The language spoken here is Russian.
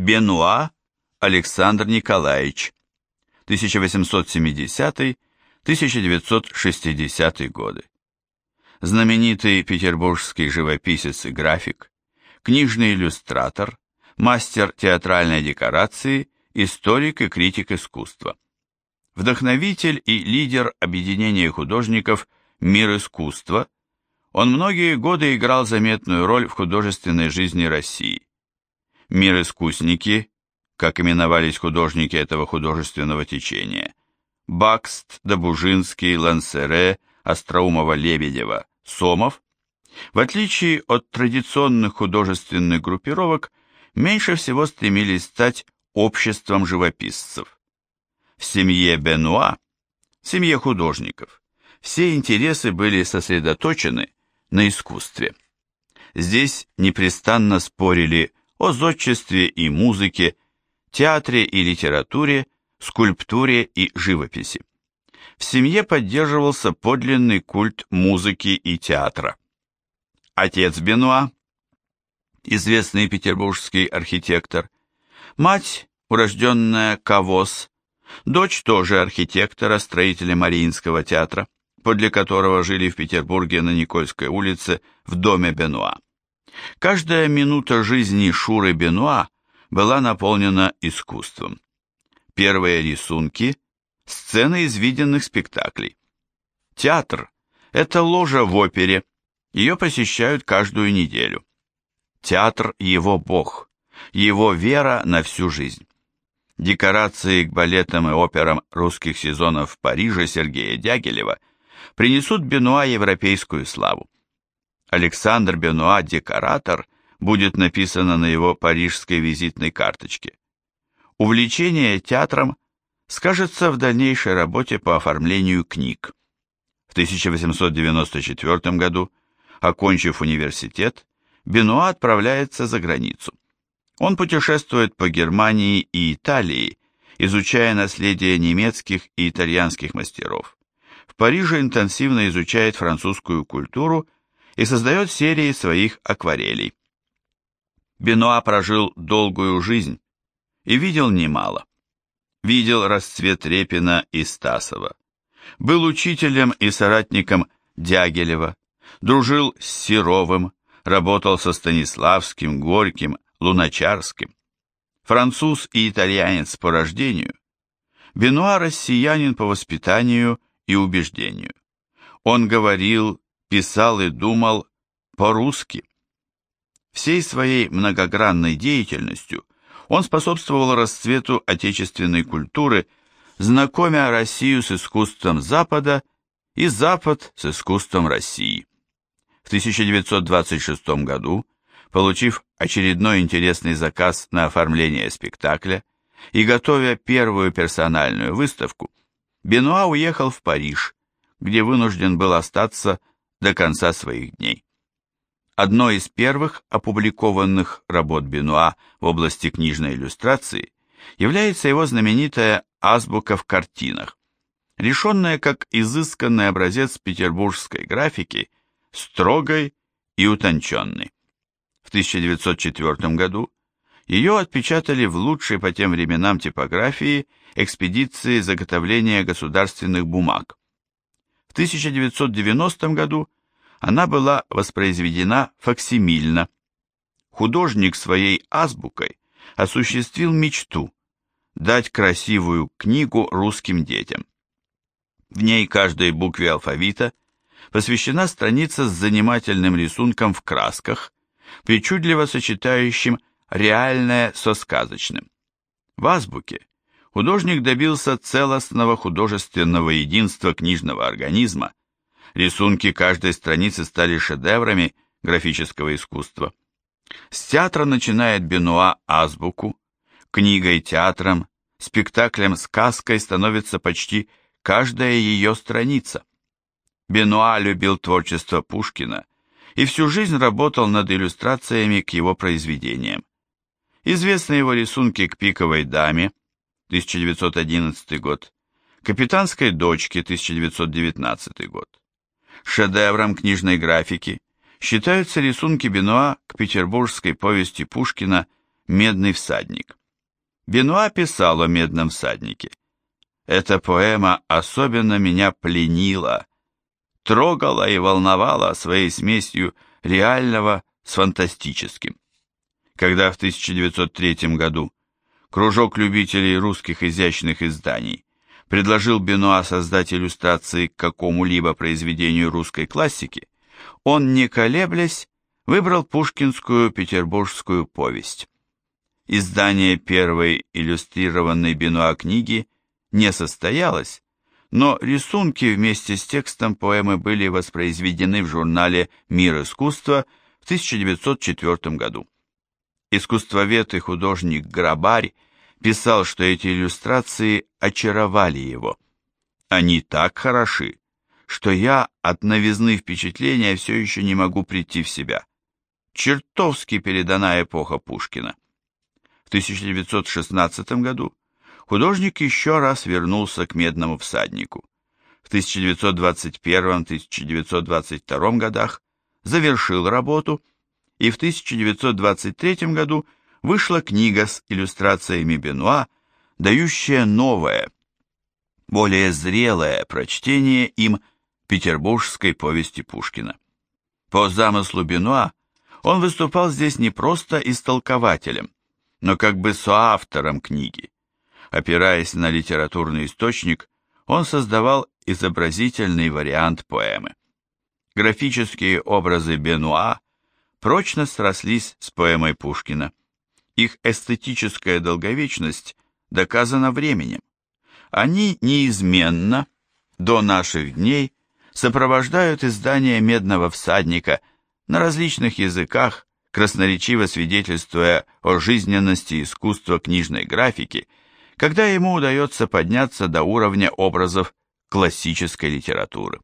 Бенуа Александр Николаевич, 1870-1960 годы. Знаменитый петербургский живописец и график, книжный иллюстратор, мастер театральной декорации, историк и критик искусства. Вдохновитель и лидер объединения художников «Мир искусства», он многие годы играл заметную роль в художественной жизни России. «Мир искусники», как именовались художники этого художественного течения, Бакст, Добужинский, Лансере, Остроумова-Лебедева, Сомов, в отличие от традиционных художественных группировок, меньше всего стремились стать обществом живописцев. В семье Бенуа, семье художников, все интересы были сосредоточены на искусстве. Здесь непрестанно спорили о зодчестве и музыке, театре и литературе, скульптуре и живописи. В семье поддерживался подлинный культ музыки и театра. Отец Бенуа, известный петербургский архитектор, мать, урожденная Кавос, дочь тоже архитектора, строителя Мариинского театра, подле которого жили в Петербурге на Никольской улице в доме Бенуа. Каждая минута жизни Шуры Бенуа была наполнена искусством. Первые рисунки – сцены из виденных спектаклей. Театр – это ложа в опере, ее посещают каждую неделю. Театр – его бог, его вера на всю жизнь. Декорации к балетам и операм русских сезонов в Париже Сергея Дягилева принесут Бенуа европейскую славу. Александр Бенуа декоратор будет написано на его парижской визитной карточке. Увлечение театром скажется в дальнейшей работе по оформлению книг. В 1894 году, окончив университет, Бенуа отправляется за границу. Он путешествует по Германии и Италии, изучая наследие немецких и итальянских мастеров. В Париже интенсивно изучает французскую культуру и создает серии своих акварелей. Бенуа прожил долгую жизнь и видел немало. Видел расцвет Репина и Стасова. Был учителем и соратником Дягилева, дружил с Серовым, работал со Станиславским, Горьким, Луначарским. Француз и итальянец по рождению, Бенуа россиянин по воспитанию и убеждению. Он говорил, писал и думал по-русски. Всей своей многогранной деятельностью он способствовал расцвету отечественной культуры, знакомя Россию с искусством Запада и Запад с искусством России. В 1926 году, получив очередной интересный заказ на оформление спектакля и готовя первую персональную выставку, Бенуа уехал в Париж, где вынужден был остаться до конца своих дней. Одной из первых опубликованных работ Бенуа в области книжной иллюстрации является его знаменитая «Азбука в картинах», решенная как изысканный образец петербургской графики, строгой и утонченной. В 1904 году ее отпечатали в лучшей по тем временам типографии экспедиции заготовления государственных бумаг. В 1990 году она была воспроизведена факсимильно. Художник своей азбукой осуществил мечту дать красивую книгу русским детям. В ней каждой букве алфавита посвящена страница с занимательным рисунком в красках, причудливо сочетающим реальное со сказочным. В азбуке художник добился целостного художественного единства книжного организма, рисунки каждой страницы стали шедеврами графического искусства. С театра начинает Бенуа азбуку, книгой театром, спектаклем сказкой становится почти каждая ее страница. Бенуа любил творчество Пушкина и всю жизнь работал над иллюстрациями к его произведениям. Известны его рисунки к «Пиковой даме» 1911 год, «Капитанской дочке» 1919 год. Шедевром книжной графики считаются рисунки Бенуа к петербургской повести Пушкина «Медный всадник». Бенуа писал о «Медном всаднике». Эта поэма особенно меня пленила, трогала и волновала своей смесью реального с фантастическим. Когда в 1903 году кружок любителей русских изящных изданий предложил Бенуа создать иллюстрации к какому-либо произведению русской классики, он, не колеблясь, выбрал пушкинскую петербургскую повесть. Издание первой иллюстрированной Бенуа книги не состоялось, но рисунки вместе с текстом поэмы были воспроизведены в журнале «Мир искусства» в 1904 году. Искусствовед и художник Грабарь писал, что эти иллюстрации очаровали его. Они так хороши, что я от новизны впечатления все еще не могу прийти в себя. Чертовски передана эпоха Пушкина. В 1916 году художник еще раз вернулся к «Медному всаднику». В 1921-1922 годах завершил работу и в 1923 году вышла книга с иллюстрациями Бенуа, дающая новое, более зрелое прочтение им петербургской повести Пушкина. По замыслу Бенуа он выступал здесь не просто истолкователем, но как бы соавтором книги. Опираясь на литературный источник, он создавал изобразительный вариант поэмы. Графические образы Бенуа прочно срослись с поэмой Пушкина. Их эстетическая долговечность доказана временем. Они неизменно, до наших дней, сопровождают издание «Медного всадника» на различных языках, красноречиво свидетельствуя о жизненности искусства книжной графики, когда ему удается подняться до уровня образов классической литературы.